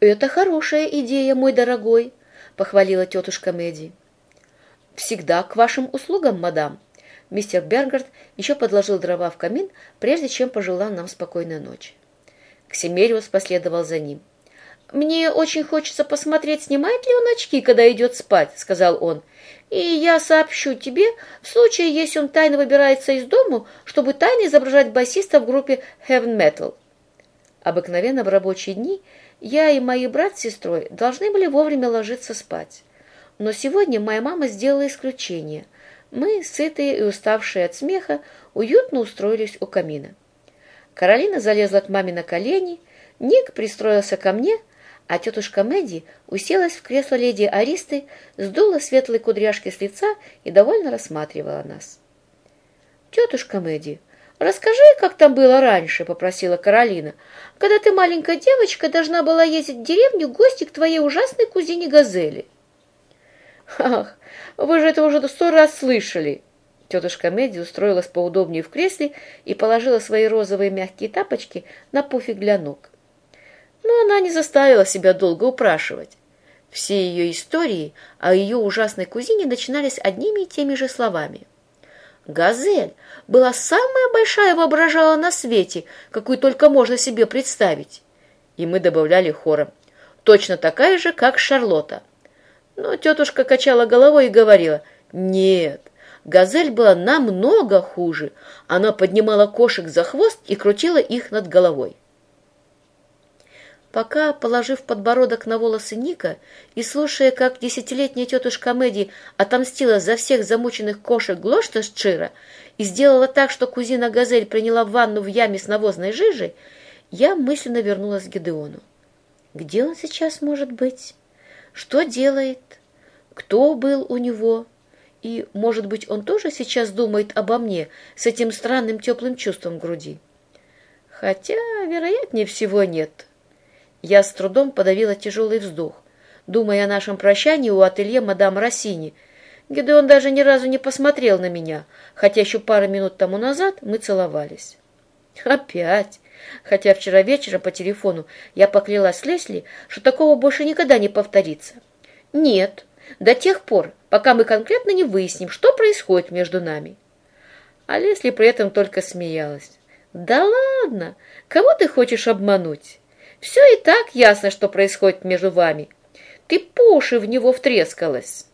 «Это хорошая идея, мой дорогой», — похвалила тетушка Мэдди. «Всегда к вашим услугам, мадам». Мистер Бергард еще подложил дрова в камин, прежде чем пожелал нам спокойной ночи. Ксимериус последовал за ним. «Мне очень хочется посмотреть, снимает ли он очки, когда идет спать», — сказал он. «И я сообщу тебе, в случае, если он тайно выбирается из дому, чтобы тайно изображать басиста в группе Heaven Metal». Обыкновенно в рабочие дни я и мои брат с сестрой должны были вовремя ложиться спать. Но сегодня моя мама сделала исключение. Мы, сытые и уставшие от смеха, уютно устроились у камина. Каролина залезла к маме на колени, Ник пристроился ко мне, а тетушка Мэдди уселась в кресло леди Аристы, сдула светлые кудряшки с лица и довольно рассматривала нас. «Тетушка Мэдди, расскажи, как там было раньше», — попросила Каролина, «когда ты, маленькая девочка, должна была ездить в деревню в гости к твоей ужасной кузине Газели». «Ах, вы же это уже сто раз слышали!» Тетушка Мэдди устроилась поудобнее в кресле и положила свои розовые мягкие тапочки на пуфик для ног но она не заставила себя долго упрашивать. Все ее истории о ее ужасной кузине начинались одними и теми же словами. «Газель была самая большая воображала на свете, какую только можно себе представить». И мы добавляли хором. «Точно такая же, как Шарлотта». Но тетушка качала головой и говорила, «Нет, Газель была намного хуже. Она поднимала кошек за хвост и крутила их над головой. Пока, положив подбородок на волосы Ника и слушая, как десятилетняя тетушка Мэдди отомстила за всех замученных кошек Глошташчира и сделала так, что кузина Газель приняла ванну в яме с навозной жижей, я мысленно вернулась к Гедеону. Где он сейчас может быть? Что делает? Кто был у него? И, может быть, он тоже сейчас думает обо мне с этим странным теплым чувством в груди? Хотя, вероятнее всего, нет. Я с трудом подавила тяжелый вздох, думая о нашем прощании у ателье мадам Рассини. Гедеон даже ни разу не посмотрел на меня, хотя еще пару минут тому назад мы целовались. Опять! Хотя вчера вечером по телефону я поклялась Лесли, что такого больше никогда не повторится. Нет, до тех пор, пока мы конкретно не выясним, что происходит между нами. А Лесли при этом только смеялась. «Да ладно! Кого ты хочешь обмануть?» Все и так ясно, что происходит между вами. Ты по уши в него втрескалась.